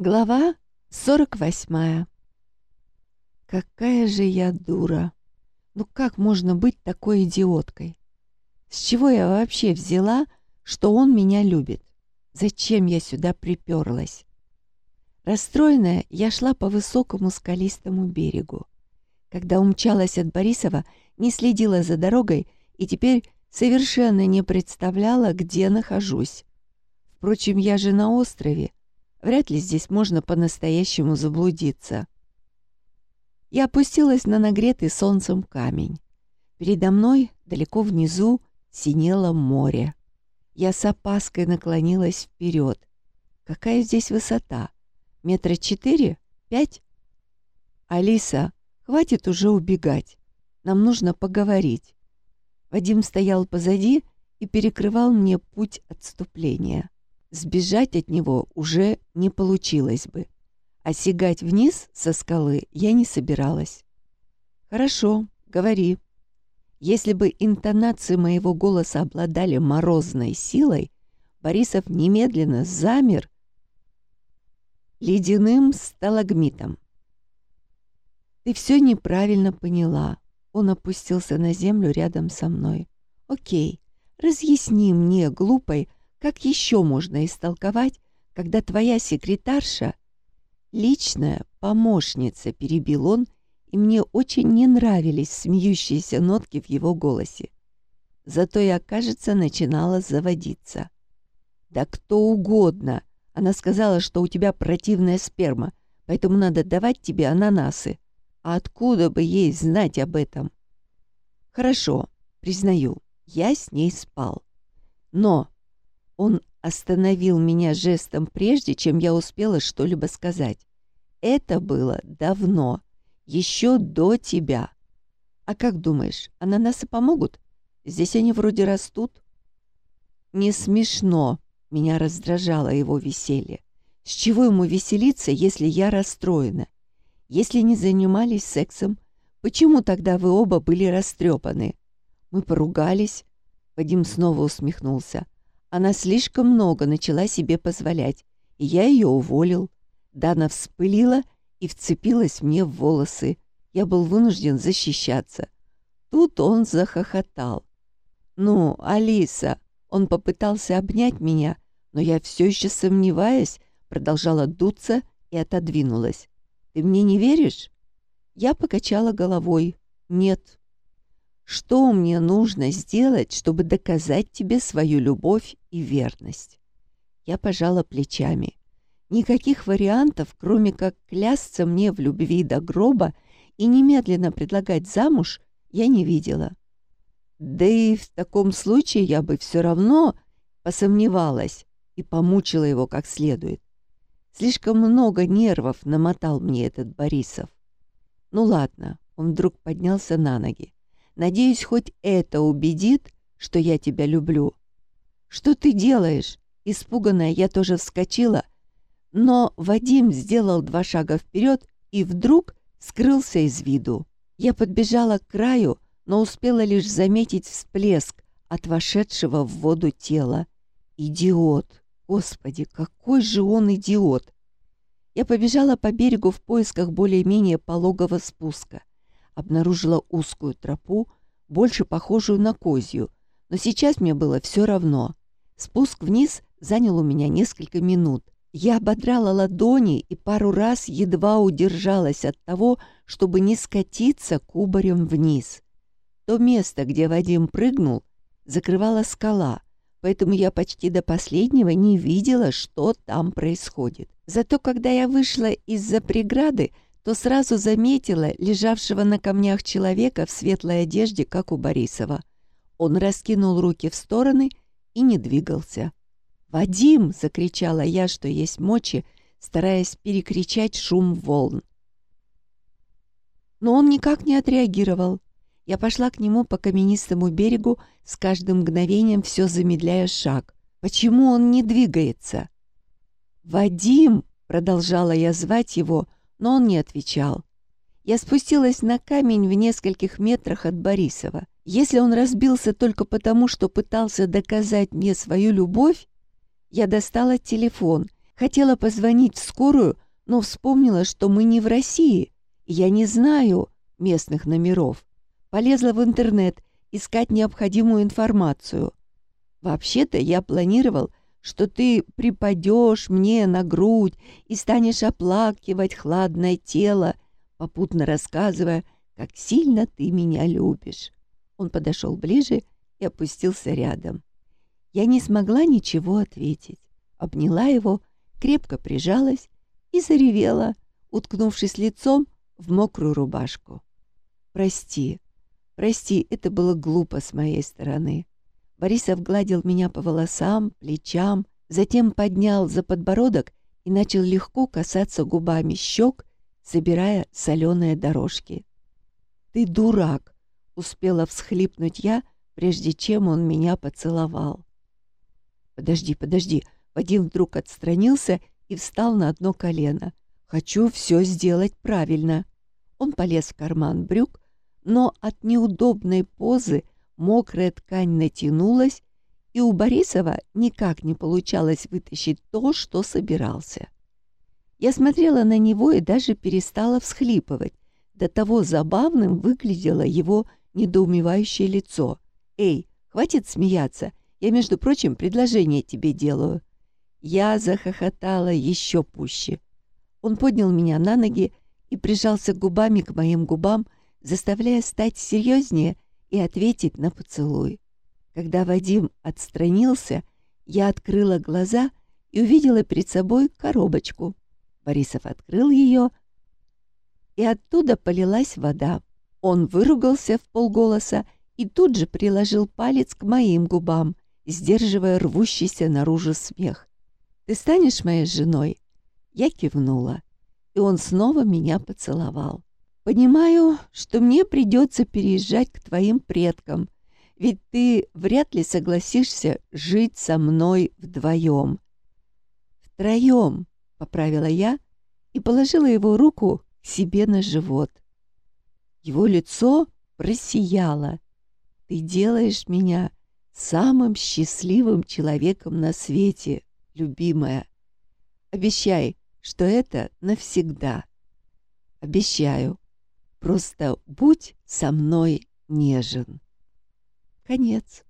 Глава 48. Какая же я дура. Ну как можно быть такой идиоткой? С чего я вообще взяла, что он меня любит? Зачем я сюда приперлась? Расстроенная, я шла по высокому скалистому берегу. Когда умчалась от Борисова, не следила за дорогой и теперь совершенно не представляла, где нахожусь. Впрочем, я же на острове, Вряд ли здесь можно по-настоящему заблудиться. Я опустилась на нагретый солнцем камень. Передо мной, далеко внизу, синело море. Я с опаской наклонилась вперед. Какая здесь высота? Метра четыре? Пять? Алиса, хватит уже убегать. Нам нужно поговорить. Вадим стоял позади и перекрывал мне путь отступления. Сбежать от него уже не получилось бы, а сигать вниз со скалы я не собиралась. «Хорошо, говори». Если бы интонации моего голоса обладали морозной силой, Борисов немедленно замер ледяным сталагмитом. «Ты все неправильно поняла». Он опустился на землю рядом со мной. «Окей, разъясни мне, глупой, как еще можно истолковать, когда твоя секретарша — личная помощница, перебил он, и мне очень не нравились смеющиеся нотки в его голосе. Зато я, кажется, начинала заводиться. «Да кто угодно!» Она сказала, что у тебя противная сперма, поэтому надо давать тебе ананасы. А откуда бы ей знать об этом? Хорошо, признаю, я с ней спал. Но он остановил меня жестом прежде, чем я успела что-либо сказать. Это было давно, еще до тебя. А как думаешь, ананасы помогут? Здесь они вроде растут. Не смешно, меня раздражало его веселье. С чего ему веселиться, если я расстроена? Если не занимались сексом, почему тогда вы оба были растрепаны? Мы поругались. Вадим снова усмехнулся. Она слишком много начала себе позволять, и я ее уволил. Дана вспылила и вцепилась мне в волосы. Я был вынужден защищаться. Тут он захохотал. «Ну, Алиса!» Он попытался обнять меня, но я все еще сомневаясь, продолжала дуться и отодвинулась. «Ты мне не веришь?» Я покачала головой. «Нет, что мне нужно сделать, чтобы доказать тебе свою любовь и верность? Я пожала плечами. Никаких вариантов, кроме как клясться мне в любви до гроба и немедленно предлагать замуж, я не видела. Да и в таком случае я бы все равно посомневалась и помучила его как следует. Слишком много нервов намотал мне этот Борисов. Ну ладно, он вдруг поднялся на ноги. Надеюсь, хоть это убедит, что я тебя люблю. Что ты делаешь? Испуганная я тоже вскочила, но Вадим сделал два шага вперед и вдруг скрылся из виду. Я подбежала к краю, но успела лишь заметить всплеск от вошедшего в воду тела. Идиот! Господи, какой же он идиот! Я побежала по берегу в поисках более-менее пологого спуска обнаружила узкую тропу, больше похожую на козью, но сейчас мне было все равно. Спуск вниз занял у меня несколько минут. Я ободрала ладони и пару раз едва удержалась от того, чтобы не скатиться кубарем вниз. То место, где Вадим прыгнул, закрывала скала, поэтому я почти до последнего не видела, что там происходит. Зато когда я вышла из-за преграды, то сразу заметила лежавшего на камнях человека в светлой одежде, как у Борисова. Он раскинул руки в стороны и не двигался. «Вадим!» — закричала я, что есть мочи, стараясь перекричать шум волн. Но он никак не отреагировал. Я пошла к нему по каменистому берегу, с каждым мгновением все замедляя шаг. Почему он не двигается? «Вадим!» — продолжала я звать его — но он не отвечал. Я спустилась на камень в нескольких метрах от Борисова. Если он разбился только потому, что пытался доказать мне свою любовь, я достала телефон, Хотела позвонить в скорую, но вспомнила, что мы не в России. Я не знаю местных номеров. Полезла в интернет искать необходимую информацию. Вообще-то я планировал, что ты припадешь мне на грудь и станешь оплакивать хладное тело, попутно рассказывая, как сильно ты меня любишь. Он подошел ближе и опустился рядом. Я не смогла ничего ответить. Обняла его, крепко прижалась и заревела, уткнувшись лицом в мокрую рубашку. «Прости, прости, это было глупо с моей стороны». Борисов гладил меня по волосам, плечам, затем поднял за подбородок и начал легко касаться губами щек, собирая соленые дорожки. «Ты дурак!» — успела всхлипнуть я, прежде чем он меня поцеловал. «Подожди, подожди!» Вадим вдруг отстранился и встал на одно колено. «Хочу все сделать правильно». Он полез в карман брюк, но от неудобной позы мокрая ткань натянулась, и у Борисова никак не получалось вытащить то, что собирался. Я смотрела на него и даже перестала всхлипывать. До того забавным выглядело его недоумевающее лицо. «Эй, хватит смеяться, я, между прочим, предложение тебе делаю». Я захохотала еще пуще. Он поднял меня на ноги и прижался губами к моим губам, заставляя стать серьезнее и ответить на поцелуй. Когда Вадим отстранился, я открыла глаза и увидела перед собой коробочку. Борисов открыл ее, и оттуда полилась вода. Он выругался в полголоса и тут же приложил палец к моим губам, сдерживая рвущийся наружу смех. «Ты станешь моей женой?» Я кивнула, и он снова меня поцеловал. Понимаю, что мне придется переезжать к твоим предкам, ведь ты вряд ли согласишься жить со мной вдвоем. Втроем, — поправила я и положила его руку себе на живот. Его лицо просияло. Ты делаешь меня самым счастливым человеком на свете, любимая. Обещай, что это навсегда. Обещаю. Просто будь со мной нежен. Конец.